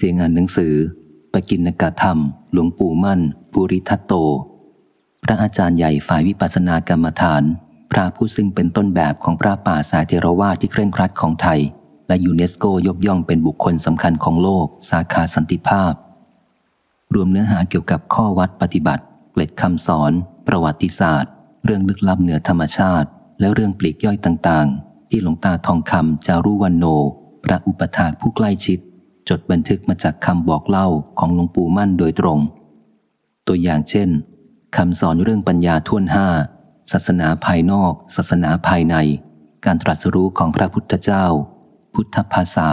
เสียงอ่านหนังสือ ปกินกธรรม หลวงปู่มั่น ปุริทัตโต พระอาจารย์ใหญ่ฝ่ายวิปัสสนากรรมฐาน พระผู้ซึ่งเป็นต้นแบบของพระป่าสายเทรวาที่เคร่งครัดของไทย และยูเนสโกยกย่องเป็นบุคคลสำคัญของโลก สาขาสันติภาพ รวมเนื้อหาเกี่ยวกับข้อวัดปฏิบัติ เกล็ดคำสอน ประวัติศาสตร์ เรื่องลึกลับเหนือธรรมชาติ และเรื่องปลีกย่อยต่างๆ ที่หลวงตาทองคำจารุวันโนพระอุปถากผู้ใกล้ชิด จดบันทึกมาจากคำบอกเล่าของหลวงปู่มั่นโดยตรง ตัวอย่างเช่นคำสอนเรื่องปัญญาท่วนห้าศาสนาภายนอก ศาสนาภายใน การตรัสรู้ของพระพุทธเจ้า พุทธภาษา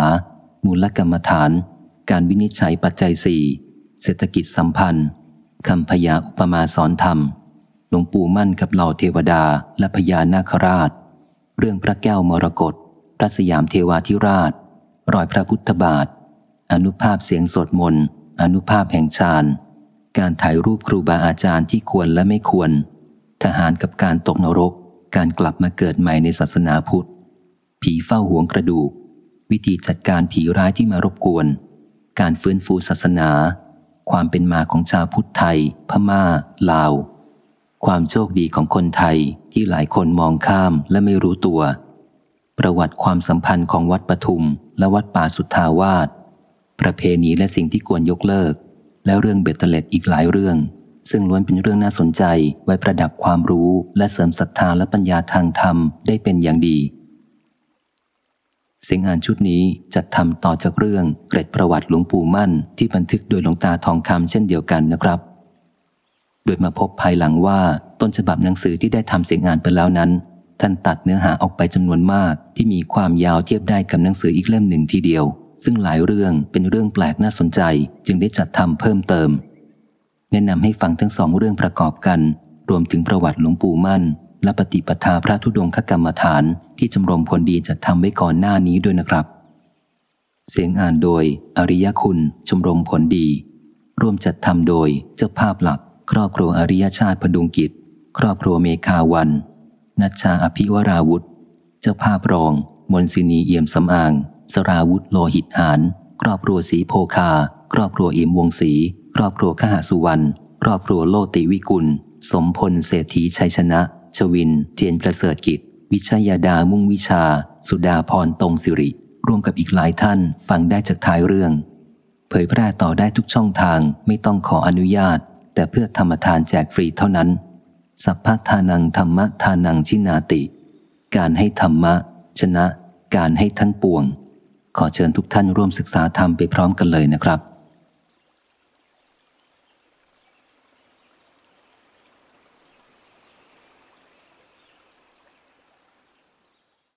มูลกรรมฐาน การวินิจฉัยปัจจัยสี่เศรษฐกิจสัมพันธ์คำพยาอุปมาสอนธรรม หลวงปู่มั่นกับเหล่าเทวดาและพญานาคราช เรื่องพระแก้วมรกตพระสยามเทวาธิราช รอยพระพุทธบาท อนุภาพเสียงสดมนอนุภาพแห่งฌานการถ่ายรูปครูบาอาจารย์ที่ควรและไม่ควร ทหารกับการตกนรก การกลับมาเกิดใหม่ในศาสนาพุทธ ผีเฝ้าห่วงกระดูก วิธีจัดการผีร้ายที่มารบกวน การฟื้นฟูศาสนา ความเป็นมาของชาวพุทธไทย พม่า ลาว ความโชคดีของคนไทยที่หลายคนมองข้ามและไม่รู้ตัว ประวัติความสัมพันธ์ของวัดปทุมและวัดป่าสุทธาวาส ประเพณีและสิ่งที่ควรยกเลิก และเรื่องเบ็ดเตล็ดอีกหลายเรื่อง ซึ่งล้วนเป็นเรื่องน่าสนใจไว้ประดับความรู้และเสริมศรัทธาและปัญญาทางธรรมได้เป็นอย่างดี เสียงอ่านชุดนี้จัดทำต่อจากเรื่องเกร็ดประวัติหลวงปู่มั่น ที่บันทึกโดยหลวงตาทองคำเช่นเดียวกันนะครับ โดยมาพบภายหลังว่าต้นฉบับหนังสือที่ได้ทำเสียงอ่านไปแล้วนั้นท่านตัดเนื้อหาออกไปจำนวนมากที่มีความยาวเทียบได้กับหนังสืออีกเล่มหนึ่งทีเดียว ซึ่งหลายเรื่องเป็นเรื่องแปลกน่าสนใจจึงได้จัดทำเพิ่มเติม แนะนำให้ฟังทั้งสองเรื่องประกอบกัน รวมถึงประวัติหลวงปู่มั่น และปฏิปทาพระธุดงคกรรมฐานที่ชมรมผลดีจัดทำไว้ก่อนหน้านี้ด้วยนะครับ เสียงอ่านโดย อริยคุณชมรมผลดี ร่วมจัดทำโดยเจ้าภาพหลัก ครอบครัวอริยชาติพดุงกิจ ครอบครัวเมคาวัน นัชชาอภิวราวุธ เจ้าภาพรอง มนสินีเอี่ยมสำอาง สราวุธโลหิตหาน ครอบครัวสีโพคา ครอบครัวเอี่ยมวงศรีครอบครัวขหสุวรรณครอบครัวโลติวิกุล สมพลเศรษฐีชัยชนะ ชวิน เทียนประเสริฐกิจ วิชยาดามุ่งวิชา สุดาพรตรงสิริร่วมกับอีกหลายท่านฟังได้จากท้ายเรื่อง เผยแพร่ต่อได้ทุกช่องทางไม่ต้องขออนุญาต แต่เพื่อธรรมทานแจกฟรีเท่านั้น สัพพทานังธรรมทานังชินาติ การให้ธรรมะ ชนะ การให้ทั้งปวง ขอเชิญทุกท่านร่วมศึกษาธรรมไปพร้อมกันเลยนะครับ